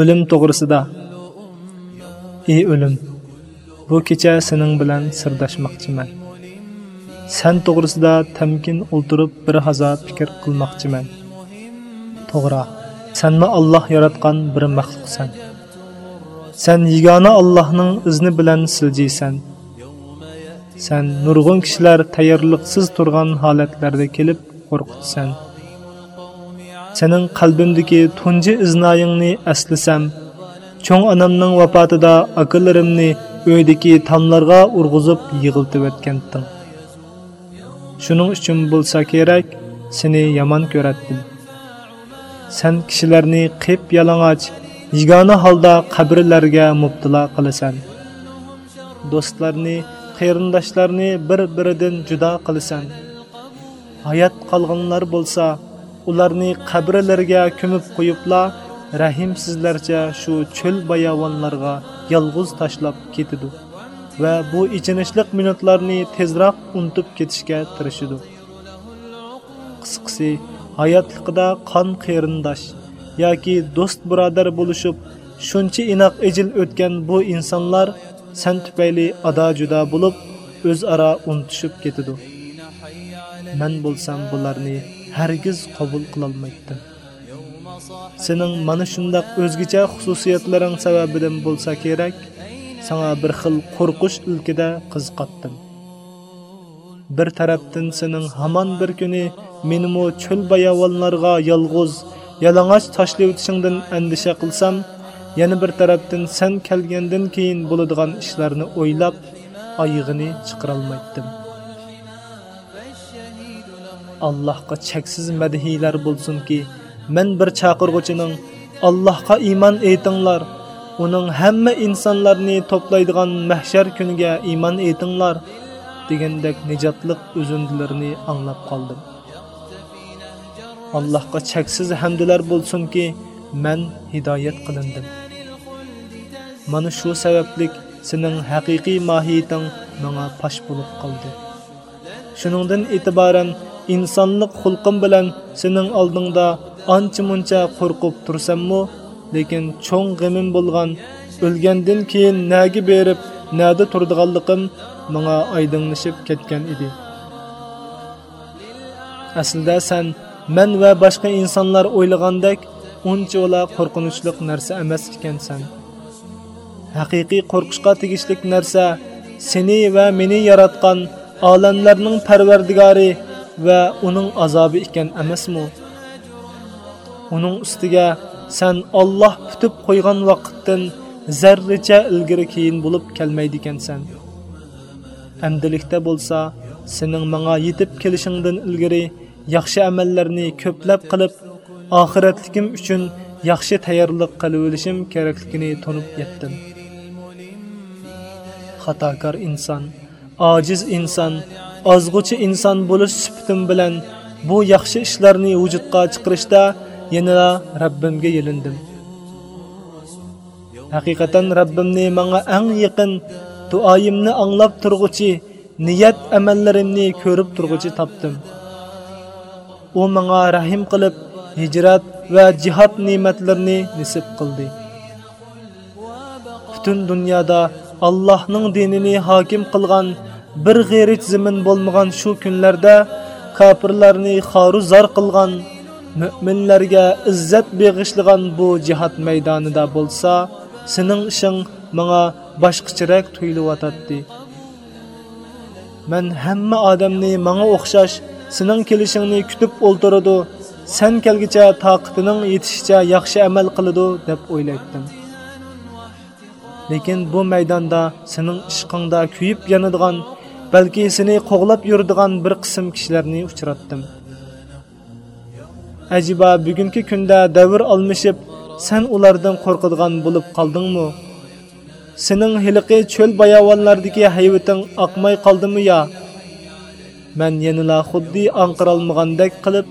o'lim to'g'risida. Ey o'lim bu kecha sening bilan sirdashmoqchiman sen to'g'risida tamkin o'ltirib bir hazo fikr qilmoqchiman. To'g'ri sanmi olloh yaratgan bir maxluqsan. Sen yagona allohning izni bilan siljiysan. Sen nurg'un kishilar tayyorliqsiz turgan holatlarda kelib qo'rqitsan. Sening qalbimdagi tunji iznoyingni aslasam cho'ng onamning vafotida akalarimni uydagi tomlarga urg'izib yig'iltib o'tganding shuning uchun bo'lsa kerak seni yomon ko'ratdim. Sen kishilarni qip yalang'och yigona holda qabrlarga mubtilo qilasan. Do'stlarni qarindoshlarni bir biridan judo qilasan. Hayot qolganlar bo'lsa ularni qabrlarga ko'mib qo'yibla rahimsizlarcha shu cho'l bayovonlarga yolg'iz tashlab ketidi va bu ichinishliq minutlarni tezroq unutib ketishga tirishidi qisqasi hayotliqda qon qarindosh yoki do'st birodar bo'lishib shuncha inoq ejil o'tgan bu insonlar san tufayli ado judo bo'lib o'zaro unutishib ketidi man bo'lsam bularni hargiz qabul qilolmaydim sening mana shundoq o'zgacha xususiyatlaring sababidan bo'lsa kerak sana bir xil qo'rqish ilkida qiziqatdim bir tarafdan sening hamon bir kuni menimo cho'l bayovonlarga yolg'iz yalang'och tashlab o'tishingdan andisha qilsam yana bir tarafdan sen kelgandan keyin bo'ladigan ishlarni o'ylab oyig'ini chiqarolmaydim. Allohga cheksiz madhiylar bo'lsinki men bir chaqirg'uchining allohga iymon etinglar uning hamma insonlarni to'playdigan mahshar kuniga iymon etinglar degandek nijotliq uzundilarini anglab qoldim. Allohga cheksiz hamdlar bo'lsinki men hidoyat qilindim. Mana shu sabablik sening haqiqiy mohiyating menga pash bo'lib qoldi. Shuningdan e'tiboran insonlik xulqim bilan sening oldingda ancha muncha qo'rqib tursammu lekin cho'ng g'imim bo'lgan o'lgandan keyin nagi berib nada turdiganligim menga oydinlashib ketgan edi. Aslida sen men va boshqa insonlar o'ylagandek uncha ola qo'rqinchli narsa emas ekansan. Haqiqiy qo'rqishga tegishli narsa seni va meni yaratgan olamlarning parvardigori va uning azobi ekan emasmi? Uning ustiga sen Alloh putib qo'ygan vaqtdan zarricha ilgari keyin bo'lib kelmaydi ekansan amdilikda bo'lsa sening menga yetib kelishingdan ilgari yaxshi amallarni ko'plab qilib oxiratligim uchun yaxshi tayyorlik qilib olishim kerakligini tunib yetdim. Xatokor inson ojiz inson ozg'uchi inson bo'lish sifatim bilan bu yaxshi ishlarni vujudga chiqarishda yana Rabbimga yelindim. Haqiqatan Rabbimni menga eng yaqin duoyimni anglab turg'uchi, niyat amallarimni ko'rib turg'uchi topdim. U menga rahim qilib, hijrat va jihad ne'matlarini nisib qildi. Butun dunyoda Allohning dinini hokim qilgan bir g'erit zimin bo'lmagan shu kunlarda kofirlarni xoru zar qilgan mo'minlarga izzat beg'ishlagan bu jihad maydonida bo'lsa sening ishing menga boshqacharak tuyulyotadi man hamma odamni menga o'xshash sening kelishingni kutib o'ltiradi sen kelgicha toqatining yetishicha yaxshi amal qiladi deb o'ylaydim lekin bu maydonda sening ishqingda kuyib yonadigan balki seni qo'g'lab yuradigan bir qism kishilarni uchratdim. Ajiba bugungi kunda davr almashib sen ulardan qo'rqadigan bo'lib qoldingmi sening hiliqi cho'l bayovonlardagi hayvating oqmay qoldimi yo? Man yanala xuddi anqirolmagandek qilib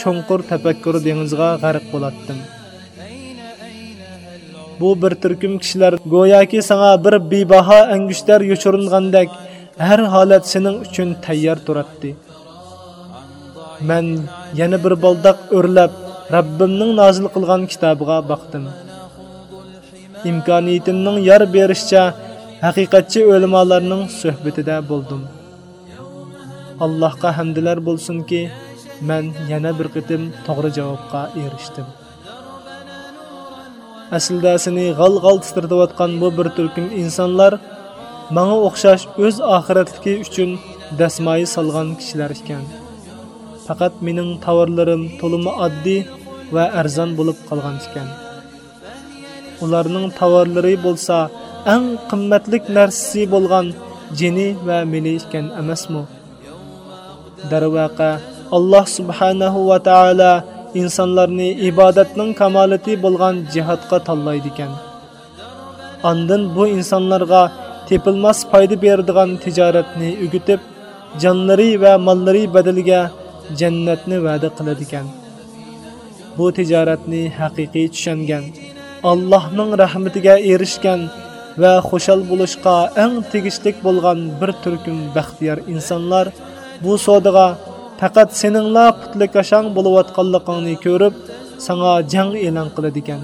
cho'nqur tafakkur dengizga g'arq bo'latdim. Bu bir turkum kishilar go'yoki sanga bir bebaho angushtar yo'chiringandek har holat sening uchun tayyor duratdi. Men yana bir boldoq o'rlab Rabbimning nozil qilgan kitobiga boqdim. imkoniyatimning yor berishcha haqiqatchi o'limalarning suhbatida bo'ldim allohga hamdlar bo'lsinki men yana bir qitim to'g'ri javobga erishdim aslida seni g'al g'al titratayotgan bu bir turkum insonlar manga o'xshash o'z oxiratligi uchun dasmoyi solgan kishilar ekan faqat mening tovarlarim to'limi oddiy va arzon bo'lib qolgan ekan ularning tovarlari bo'lsa eng qimmatlik narsasi bo'lgan jini va mili ekan emasmi darvaqa alloh subhanahu va taolo insonlarni ibodatning kamolati bo'lgan jihatga tanlaydi ekan andin bu insonlarga tepilmas foyda beradigan tijoratni o'gitib jonlari va mollari badaliga jannatni va'da qiladigan. bu tijoratni haqiqiy tushungan allohning rahmatiga erishgan va xushal bo'lishga eng tegishlik bo'lgan bir turkum baxtiyor insonlar bu savdoga faqat seningla putlikashang bo'layotganligingni ko'rib sanga jang e'lon qiladigan.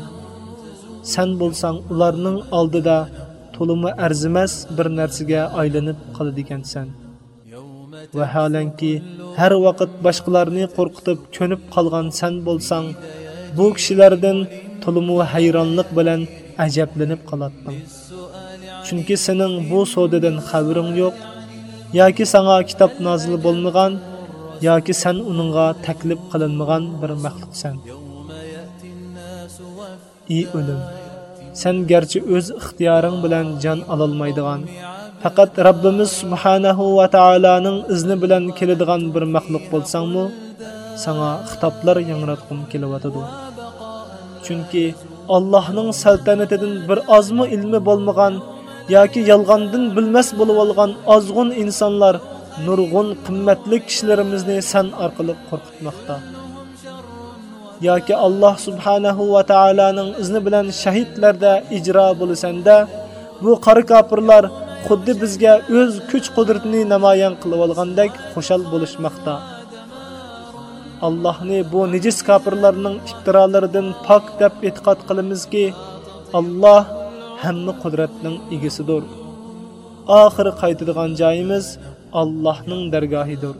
Sen san bo'lsang ularning oldida to'limi arzimas bir narsaga aylanib qoladi ekansan vaholanki har vaqt boshqalarni qo'rqitib ko'nib qolgan san bo'lsang bu kishilardan to'limi hayronlik bilan ajablanib qolatding chunki sening bu so'dadan xabaring yo'q yoki sanga kitob nozil bo'lmagan yoki sen uningga taklif qilinmagan bir maxluqsan. Ey o'lim! Sen garchi o'z ixtiyoring bilan jon ololmaydigan faqat Rabbimiz subhanahu va taolaning izni bilan keladigan bir maxluq bo'lsangmi sana xitoblar yangratqum kelyotadi. chunki Allohning saltanatidan bir ozmi ilmi bo'lmagan yoki yolg'ondan bilmas bo'lib olgan ozg'un insonlar nurg'un qimmatli kishilarimizni san orqali qo'rqitmoqda yoki alloh subhanahu va taolaning izni bilan shahidlarda ijro bo'lsanda, bu qari kofirlar xuddi bizga o'z kuch qudratini namoyon qilib olgandek xushal bo'lishmoqda. Allohni bu nijis kofirlarning iftirolaridan pok deb e'tiqod qilamizki alloh hamma qudratning egasidir oxiri qaytadigan joyimiz allohning dargohidir.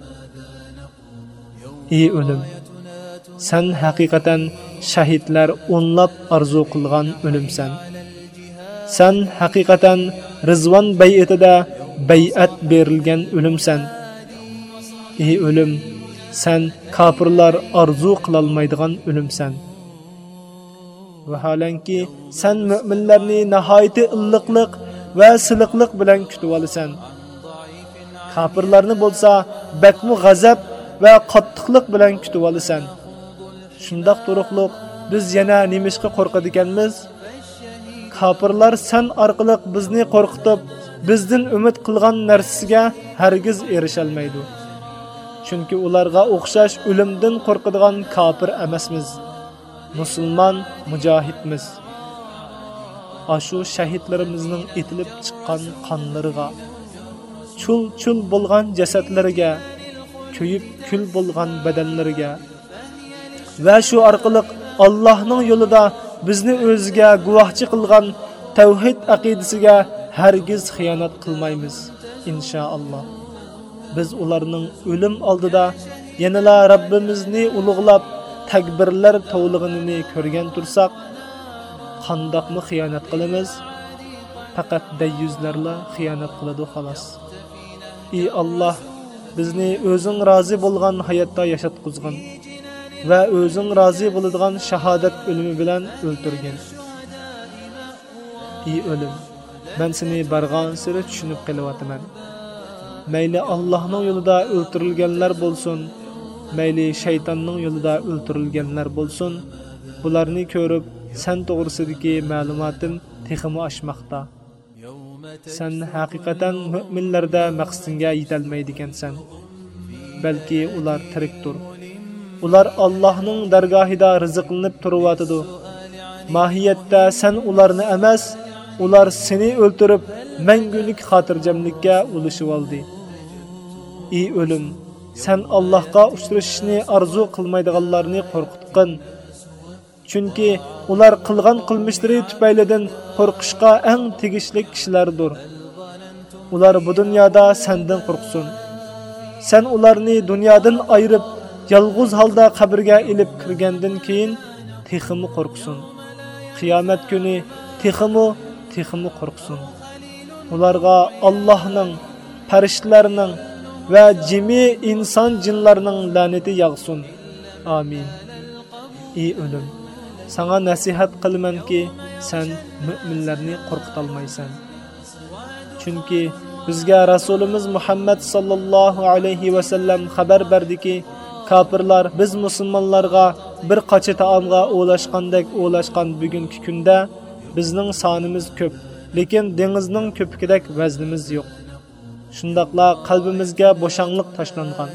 Ey o'lim! Sen haqiqatan shahidlar o'nlab orzu qilgan o'limsan. Sen haqiqatan rizvon bay'atida bay'at berilgan o'limsan. Ey o'lim sen kofirlar orzu qilolmaydigan o'limsan. Vaholanki sen mu'minlarni nihoyatda illiqlik va siliqlik bilan kutib olasan. Kofirlarni bo'lsa bakmu g'azab va qattiqlik bilan kutib olasan. Shundoq turuqliq biz yana nemishqa qo'rqadiganmiz? Kafirlar san orqali bizni qo'rqitib bizdan umid qilgan narsasiga hargiz erisholmaydi chunki ularga o'xshash o'limdan qo'rqadigan kafir emasmiz. Musulmon mujohidmiz. Ashu shahidlarimizning etilib chiqqan qonlariga chul chul bo'lgan jasadlariga kuyib kul bo'lgan badanlariga va shu orqali Allohning yo'lida bizni o'ziga guvohchi qilgan tavhid aqidasiga hargiz xiyonat qilmaymiz inshaalloh biz ularning o'lim oldida yanala Rabbimizni ulug'lab takbirlar tovlig'ini ko'rgan tursak qandoqmi xiyonat qilamiz faqat dayyuzlarla xiyonat qiladi xolos ey Alloh bizni o'zing rozi bo'lgan hayotda yashatqizgin va o'zing rozi bo'ladigan shahodat o'limi bilan o'ltirgin ey o'lim men seni barg'on siri tushunib qelyapman mayli Allohning yo'lida o'ltirilganlar bo'lsin mayli shaytonning yo'lida o'ltirilganlar bo'lsin. Bularni ko'rib san to'g'risidagi ma'lumotim teximi oshmoqda. Sen haqiqatan mo'minlarda maqsadingga yetolmaydigansan balki ular tirikdir ular Allohning dargohida rizqlanib turyotidi Mahiyatda sen ularni emas ular seni o'ltirib mangulik xotirjamlikka ulashib oldi ey o'lim sen Allohga uchrashishni arzu qilmaydiganlarni qo'rqitqin chunki ular qilgan qilmishlari tufaylidan qo'rqishga eng tegishli kishilardir. Ular bu dunyoda sendan qo'rqsin. Sen ularni dunyodan ayirib yolg'iz holda qabrga ilib kirgandan keyin teximi qo'rqsin. Qiyomat kuni teximi teximi qo'rqsin. Ularga allohning farishtalarning va jimi inson jinlarning la'nati yog'sin. Amin. Ey o'lim sana nasihat qilamanki sen mo'minlarni qo'rqitolmaysan. Chunki bizga rasulimiz muhammad sallallohu alayhi vasallam xabar berdiki kofirlar biz musulmonlarga bir qacha taomga o'lashgandek o'lashgan bugungi kunda bizning sonimiz ko'p lekin dengizning ko'pikidek vaznimiz yo'q. Shundoqla qalbimizga bo'shanliq tashlangan.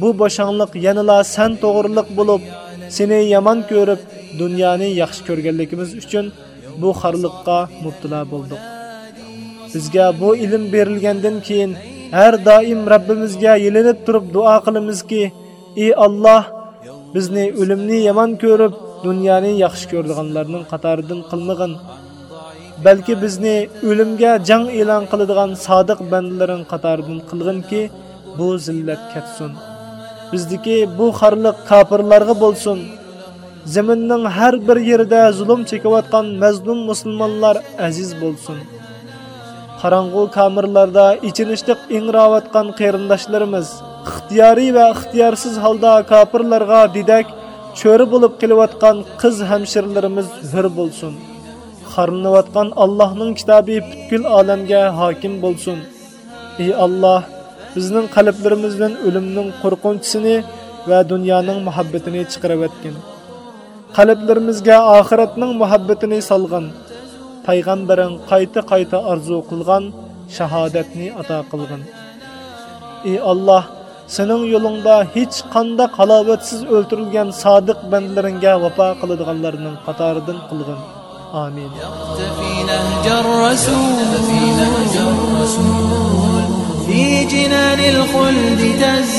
Bu bo'shanliq yanala san to'g'riliq bo'lib seni yomon ko'rib dunyoni yaxshi ko'rganligimiz uchun bu xarliqqa mubtila bo'ldik. Bizga bu ilm berilgandan keyin har doim Rabbimizga yilinib turib duo qilamizki ey Alloh bizni o'limni yomon ko'rib dunyoni yaxshi ko'rdiganlarning qatoridan qilmag'in balki bizni o'limga jang e'lon qiladigan sodiq bandalaring qatoridan qilginki bu zillat ketsin. Bizdiki bu xorliq kofirlarga bo'lsin. Zaminning har bir yerida zulm chekayotgan mazlum musulmonlar aziz bo'lsin. Qorong'u kamirlarda ichinishliq ingrayotgan qarindoshlarimiz. Ixtiyoriy va ixtiyorsiz holda kofirlarga didak cho'ri bo'lib kelayotgan qiz hamshirlarimiz hur bo'lsin. Xorlanayotgan allohning kitobi butkul olamga hokim bo'lsin. Ey alloh bizning qalblarimizdan o'limning qo'rqinchisini va dunyoning muhabbatini chiqarib o'tgin. Qalblarimizga oxiratning muhabbatini solg'in. payg'ambaring qayta qayta orzu qilgan shahodatni ato qilgin ey alloh sening yo'lingda hech qanday halovatsiz o'ltirilgan sodiq bandlaringga vafo qiladiganlarning qatoridan qilgin amin في جنان الخلد تز